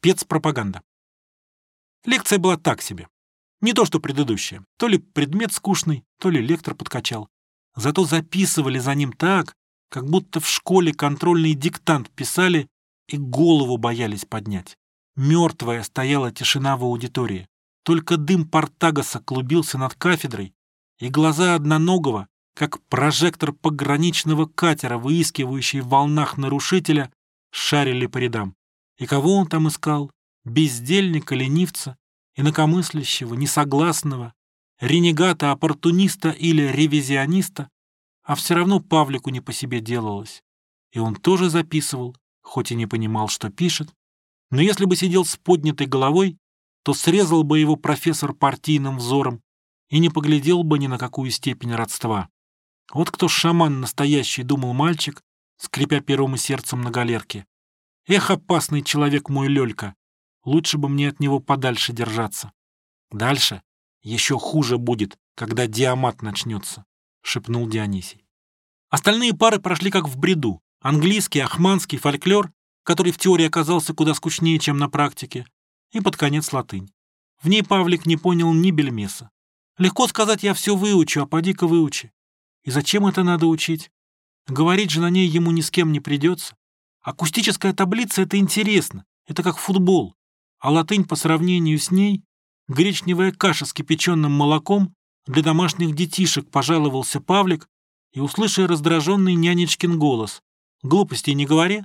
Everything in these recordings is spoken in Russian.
Спецпропаганда. Лекция была так себе. Не то, что предыдущая. То ли предмет скучный, то ли лектор подкачал. Зато записывали за ним так, как будто в школе контрольный диктант писали и голову боялись поднять. Мертвая стояла тишина в аудитории. Только дым Портагаса клубился над кафедрой, и глаза одноногого, как прожектор пограничного катера, выискивающий в волнах нарушителя, шарили по рядам. И кого он там искал? Бездельника, ленивца, инакомыслящего, несогласного, ренегата, оппортуниста или ревизиониста? А все равно Павлику не по себе делалось. И он тоже записывал, хоть и не понимал, что пишет. Но если бы сидел с поднятой головой, то срезал бы его профессор партийным взором и не поглядел бы ни на какую степень родства. Вот кто шаман настоящий, думал мальчик, скрипя пером и сердцем на галерке. Эх, опасный человек мой Лёлька, лучше бы мне от него подальше держаться. Дальше еще хуже будет, когда диамат начнется, шепнул Дионисий. Остальные пары прошли как в бреду. Английский, ахманский, фольклор, который в теории оказался куда скучнее, чем на практике, и под конец латынь. В ней Павлик не понял ни бельмеса. Легко сказать, я все выучу, а поди-ка выучи. И зачем это надо учить? Говорить же на ней ему ни с кем не придется. Акустическая таблица — это интересно, это как футбол. А латынь по сравнению с ней — гречневая каша с кипяченым молоком для домашних детишек, пожаловался Павлик и, услышав раздраженный нянечкин голос. Глупостей не говори.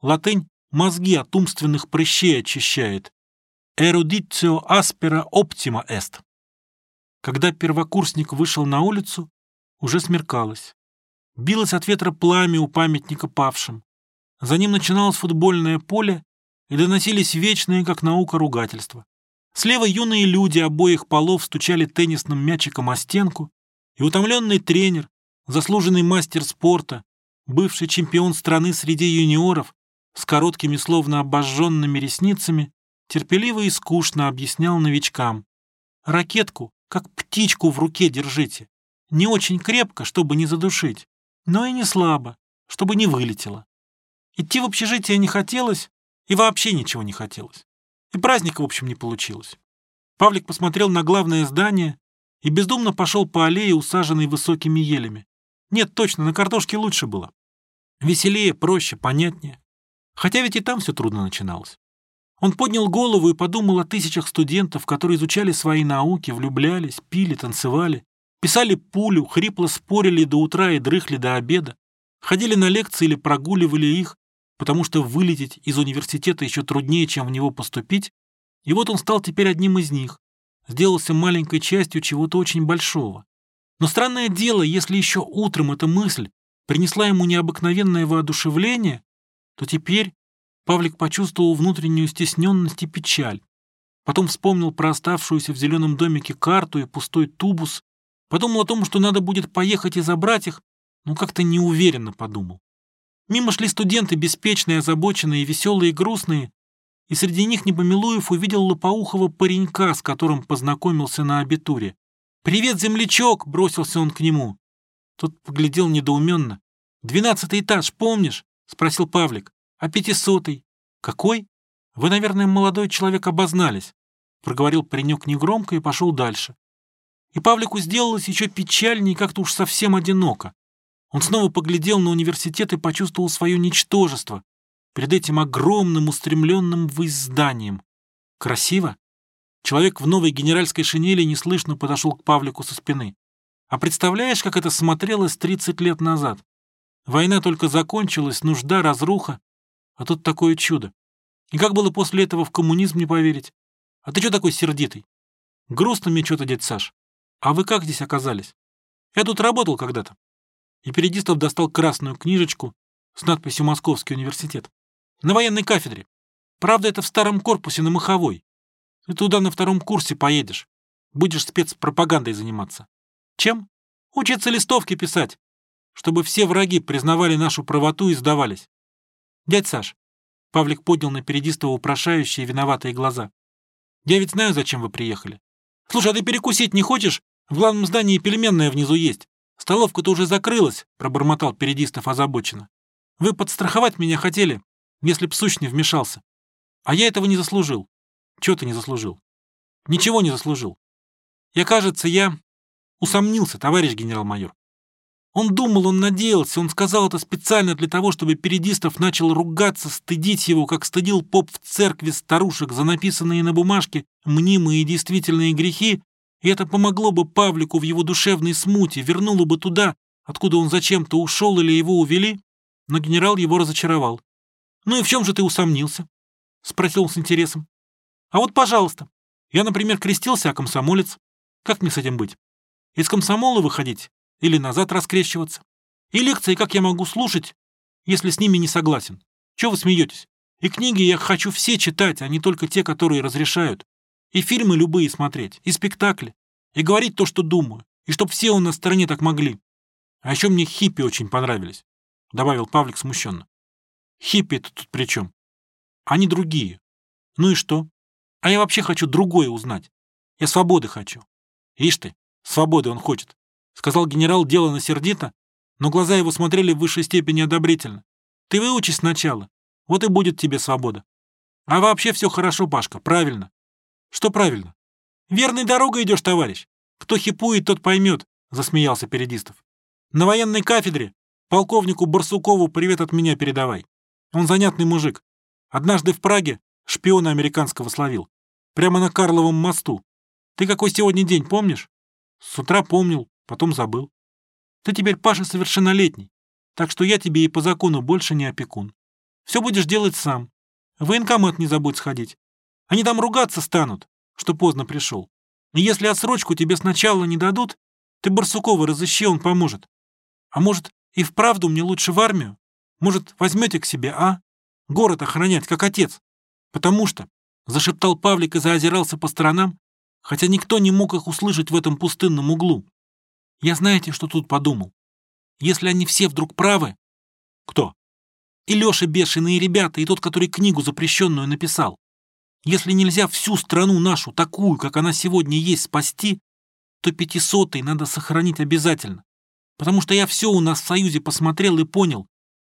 Латынь мозги от умственных прыщей очищает. Эрудицио аспера оптима эст. Когда первокурсник вышел на улицу, уже смеркалось. Билось от ветра пламя у памятника павшим. За ним начиналось футбольное поле, и доносились вечные, как наука, ругательства. Слева юные люди обоих полов стучали теннисным мячиком о стенку, и утомленный тренер, заслуженный мастер спорта, бывший чемпион страны среди юниоров, с короткими, словно обожженными ресницами, терпеливо и скучно объяснял новичкам. Ракетку, как птичку в руке держите. Не очень крепко, чтобы не задушить, но и не слабо, чтобы не вылетело. Идти в общежитие не хотелось, и вообще ничего не хотелось. И праздника, в общем, не получилось. Павлик посмотрел на главное здание и бездумно пошел по аллее, усаженной высокими елями. Нет, точно, на картошке лучше было. Веселее, проще, понятнее. Хотя ведь и там все трудно начиналось. Он поднял голову и подумал о тысячах студентов, которые изучали свои науки, влюблялись, пили, танцевали, писали пулю, хрипло спорили до утра и дрыхли до обеда, ходили на лекции или прогуливали их, потому что вылететь из университета еще труднее, чем в него поступить, и вот он стал теперь одним из них, сделался маленькой частью чего-то очень большого. Но странное дело, если еще утром эта мысль принесла ему необыкновенное воодушевление, то теперь Павлик почувствовал внутреннюю стесненность и печаль. Потом вспомнил про оставшуюся в зеленом домике карту и пустой тубус. Подумал о том, что надо будет поехать и забрать их, но как-то неуверенно подумал. Мимо шли студенты, беспечные, озабоченные, веселые и грустные, и среди них Непомилуев увидел лопоухого паренька, с которым познакомился на абитуре. «Привет, землячок!» — бросился он к нему. Тот поглядел недоуменно. «Двенадцатый этаж, помнишь?» — спросил Павлик. «А пятисотый?» «Какой?» «Вы, наверное, молодой человек обознались», — проговорил паренек негромко и пошел дальше. И Павлику сделалось еще печальнее как-то уж совсем одиноко. Он снова поглядел на университет и почувствовал свое ничтожество перед этим огромным устремленным ввысь. Красиво? Человек в новой генеральской шинели неслышно подошел к Павлику со спины. А представляешь, как это смотрелось 30 лет назад? Война только закончилась, нужда, разруха, а тут такое чудо. И как было после этого в коммунизм не поверить? А ты что такой сердитый? Грустно мне что-то, дядь Саш. А вы как здесь оказались? Я тут работал когда-то. И Передистов достал красную книжечку с надписью «Московский университет». На военной кафедре. Правда, это в старом корпусе на Маховой. Ты туда на втором курсе поедешь. Будешь спецпропагандой заниматься. Чем? Учиться листовки писать, чтобы все враги признавали нашу правоту и сдавались. «Дядь Саш», — Павлик поднял на Передистова упрошающие виноватые глаза, «я ведь знаю, зачем вы приехали. Слушай, а ты перекусить не хочешь? В главном здании пельменная внизу есть. Столовка-то уже закрылась», — пробормотал Передистов озабоченно. «Вы подстраховать меня хотели, если б не вмешался. А я этого не заслужил. Чего ты не заслужил? Ничего не заслужил. Я, кажется, я усомнился, товарищ генерал-майор. Он думал, он надеялся, он сказал это специально для того, чтобы Передистов начал ругаться, стыдить его, как стыдил поп в церкви старушек за написанные на бумажке мнимые и действительные грехи, и это помогло бы Павлику в его душевной смуте, вернуло бы туда, откуда он зачем-то ушел или его увели, но генерал его разочаровал. «Ну и в чем же ты усомнился?» — спросил он с интересом. «А вот, пожалуйста, я, например, крестился, а комсомолец. Как мне с этим быть? Из комсомола выходить или назад раскрещиваться? И лекции как я могу слушать, если с ними не согласен? Чего вы смеетесь? И книги я хочу все читать, а не только те, которые разрешают. И фильмы любые смотреть, и спектакли, и говорить то, что думаю, и чтоб все у нас в стране так могли. А еще мне хиппи очень понравились, — добавил Павлик смущенно. Хиппи-то тут при чем? Они другие. Ну и что? А я вообще хочу другое узнать. Я свободы хочу. Ишь ты, свободы он хочет, — сказал генерал делано сердито, но глаза его смотрели в высшей степени одобрительно. Ты выучись сначала, вот и будет тебе свобода. А вообще все хорошо, Пашка, правильно. Что правильно? Верной дорогой идешь, товарищ. Кто хипует, тот поймет, засмеялся Передистов. На военной кафедре полковнику Барсукову привет от меня передавай. Он занятный мужик. Однажды в Праге шпиона американского словил. Прямо на Карловом мосту. Ты какой сегодня день, помнишь? С утра помнил, потом забыл. Ты теперь, Паша, совершеннолетний, так что я тебе и по закону больше не опекун. Все будешь делать сам. В военкомат не забудь сходить. Они там ругаться станут, что поздно пришел. И если отсрочку тебе сначала не дадут, ты Барсукова разыщи, он поможет. А может, и вправду мне лучше в армию? Может, возьмете к себе, а? Город охранять, как отец. Потому что, — зашептал Павлик и заозирался по сторонам, хотя никто не мог их услышать в этом пустынном углу. Я знаете, что тут подумал? Если они все вдруг правы... Кто? И Леша бешеный, и ребята, и тот, который книгу запрещенную написал. Если нельзя всю страну нашу, такую, как она сегодня есть, спасти, то пятисотый надо сохранить обязательно. Потому что я все у нас в Союзе посмотрел и понял.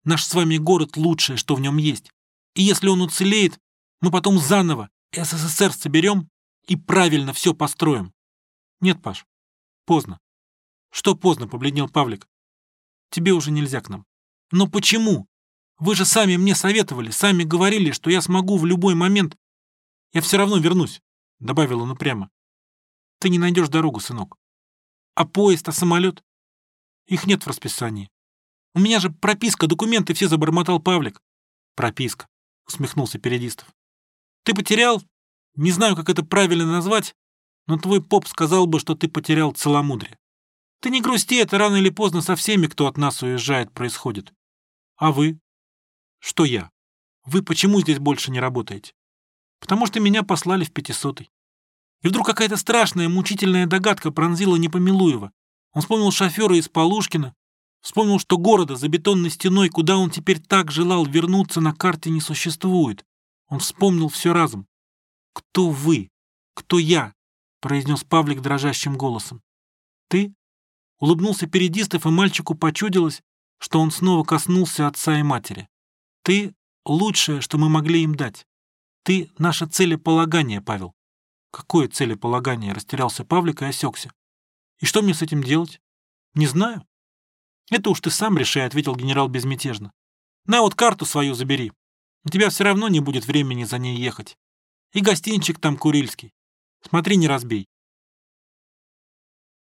Наш с вами город лучшее, что в нем есть. И если он уцелеет, мы потом заново СССР соберем и правильно все построим. Нет, Паш, поздно. Что поздно, побледнел Павлик. Тебе уже нельзя к нам. Но почему? Вы же сами мне советовали, сами говорили, что я смогу в любой момент я все равно вернусь, — добавил он упрямо. Ты не найдешь дорогу, сынок. А поезд, а самолет? Их нет в расписании. У меня же прописка, документы все забормотал Павлик. Прописка, усмехнулся Передистов. Ты потерял? Не знаю, как это правильно назвать, но твой поп сказал бы, что ты потерял целомудрие. Ты не грусти, это рано или поздно со всеми, кто от нас уезжает, происходит. А вы? Что я? Вы почему здесь больше не работаете? Потому что меня послали в пятисотый. И вдруг какая-то страшная, мучительная догадка пронзила Непомилуева. Он вспомнил шофера из Полушкина, вспомнил, что города за бетонной стеной, куда он теперь так желал вернуться, на карте не существует. Он вспомнил все разом. «Кто вы? Кто я?» — произнес Павлик дрожащим голосом. «Ты?» — улыбнулся Передистов, и мальчику почудилось, что он снова коснулся отца и матери. «Ты — лучшее, что мы могли им дать. Ты — наше целеполагание, Павел. Какое целеполагание? Растерялся Павлик и осекся. И что мне с этим делать? Не знаю. Это уж ты сам решай, ответил генерал безмятежно. На вот карту свою забери. У тебя все равно не будет времени за ней ехать. И гостинчик там Курильский. Смотри, не разбей.